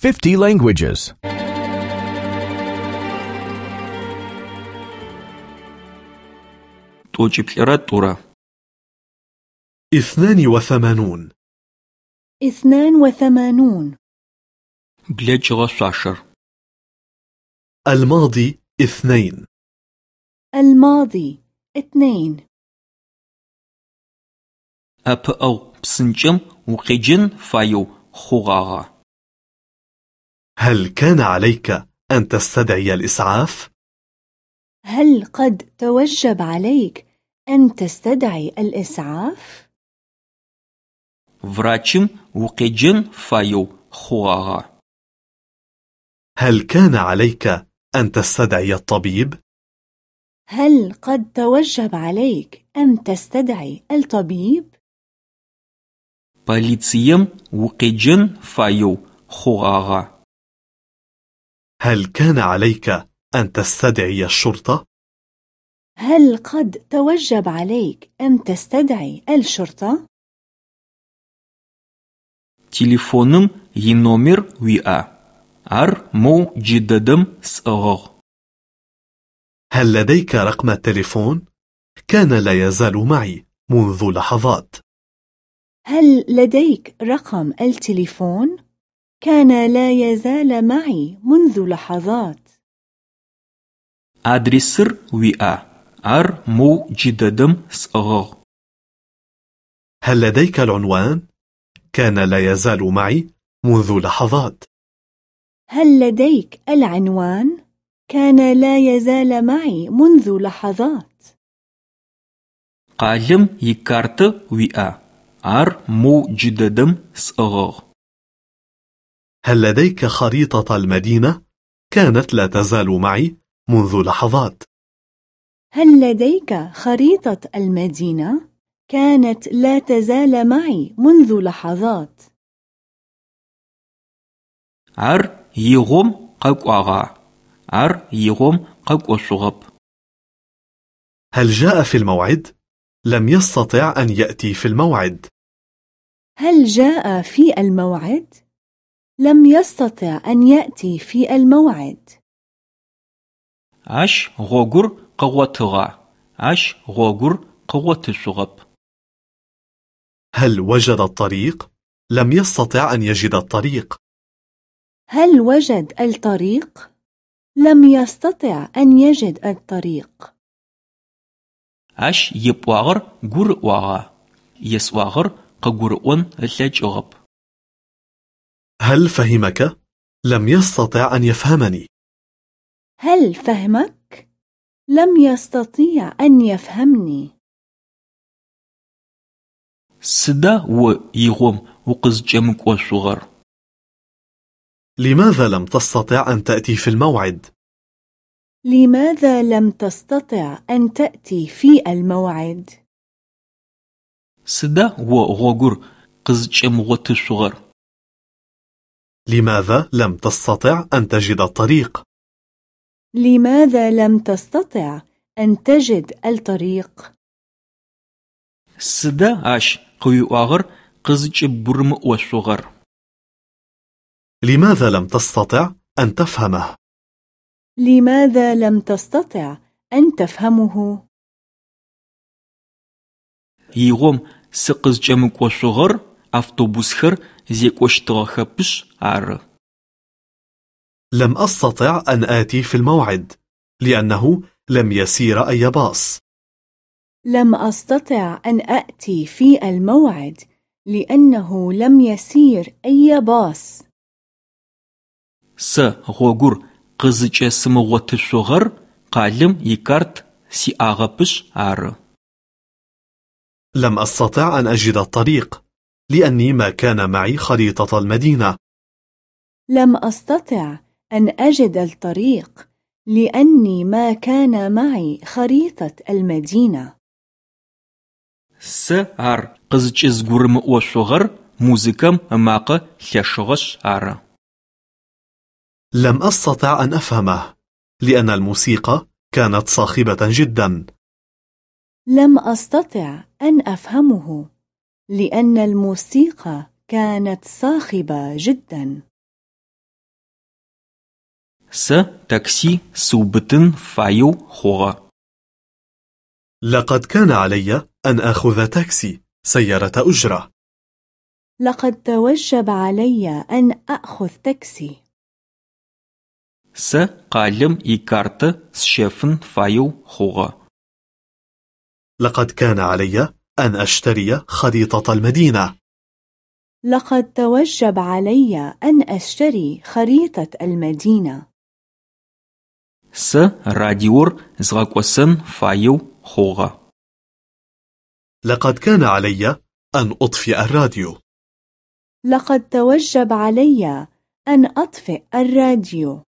50 languages. 82 82 بلجغة ساشر الماضي اثنين. الماضي اثنين. أب أو بسنجم وقجن فايو خوغاغا. هل كان عليك أن تستدعي الإسعاف؟ هل قد توجب عليك أن تستدعي الإسعاف؟ Врачым укъеджэн фаеу хъугъагъа? هل كان عليك أن تستدعي الطبيب؟ هل قد توجب عليك أن تستدعي الطبيب؟ Полицием укъеджэн фаеу хъугъагъа? هل كان عليك أن تستدعي الشرطة؟ هل قد توجب عليك أن تستدعي الشرطة؟ تليفونم ينومر ويا أر مو جددم سأغغ هل لديك رقم التليفون؟ كان لا يزال معي منذ لحظات هل لديك رقم التليفون؟ كان لا يزال معي منذ لحظات Адресыр уиӏа? Ар моу джыдэдэм сӏыгъыгъ. هل لديك العنوان؟ كان لا يزال معي منذ لحظات هل لديك العنوان؟ كان لا يزال معي منذ لحظات Къалым икартэ уиӏа? Ар моу джыдэдэм сӏыгъыгъ. هل لديك خريطة المدينة؟ كانت لا تزال معي منذ لحظات هل لديك خريطة المدينة؟ كانت لا تزال معي منذ لحظات Ар игъом къэкӏуагъа? Ар игъом къэкӏошъугъэп. هل جاء في الموعد؟ لم يستطع أن يأتي في الموعد هل جاء في الموعد؟ لم يستطع أن يأتي في الموعد. عش غوغر قوتغا عش غوغر قوتشغب هل وجد الطريق؟ لم يستطع أن يجد الطريق. هل وجد الطريق؟ لم يستطع أن يجد الطريق. عش يبواغر قرواغا يسواغر ققرؤون اللجغب هل فهمك؟ لم يستطع أن يفهمني. هل فهمك؟ لم يستطيع أن يفهمني. سدا ويغوم وقز جمك وقزجمكوشغر لماذا لم تستطع أن تأتي في الموعد؟ لماذا لم تستطع أن تأتي في الموعد؟ سدا وغغر قزجمغتشغر لماذا لم تستطع أن تجد الطريق؟ لماذا لم تستطع أن تجد الطريق؟ سدا أش أغر قزج برم وصغر لماذا لم تستطع أن تفهمه؟ لماذا لم تستطع أن تفهمه؟ يغم سقز جمك وصغر автобусхэр зекӏощтыгъэхэпышъ ары. لم أستطع أن آتي في الموعد لأنه لم يسير أي باص لم أستطع أن أأتي في الموعد لأنه لم يسير أي باص Сэ гъогур къызыкӏэсымыгъотышъугъэр къалым икарт сиӏагъэпышъ ары. لم أستطع أن أجد الطريق لأني ما كان معي خريطة المدينة لم أستطع أن أجد الطريق لأني ما كان معي خريطة المدينة Сэ ар къызыкӏызгурымыӏошъугъэр музыкэм ымакъэ лъэшыгъэшъ ары. لم أستطع أن أفهمه لأن الموسيقى كانت صاخبة جدا لم أستطع أن أفهمه لأن الموسيقى كانت صاخبة جدا Сэ такси субытын фаеу хъугъэ. لقد كان علي أن آخذ تاكسي سيارة أجرة لقد توجب علي أن أخذ تاكسي Сэ къалэм икартэ сщэфын фаеу хъугъэ. لقد كان علي أن أشتري خريطة المدينة لقد توجب علي أن أشتري خريطة المدينة Сэ радиор згъэкӏосэн фаеу хъугъэ. لقد كان علي أن أطفئ الراديو لقد توجب علي أن أطفئ الراديو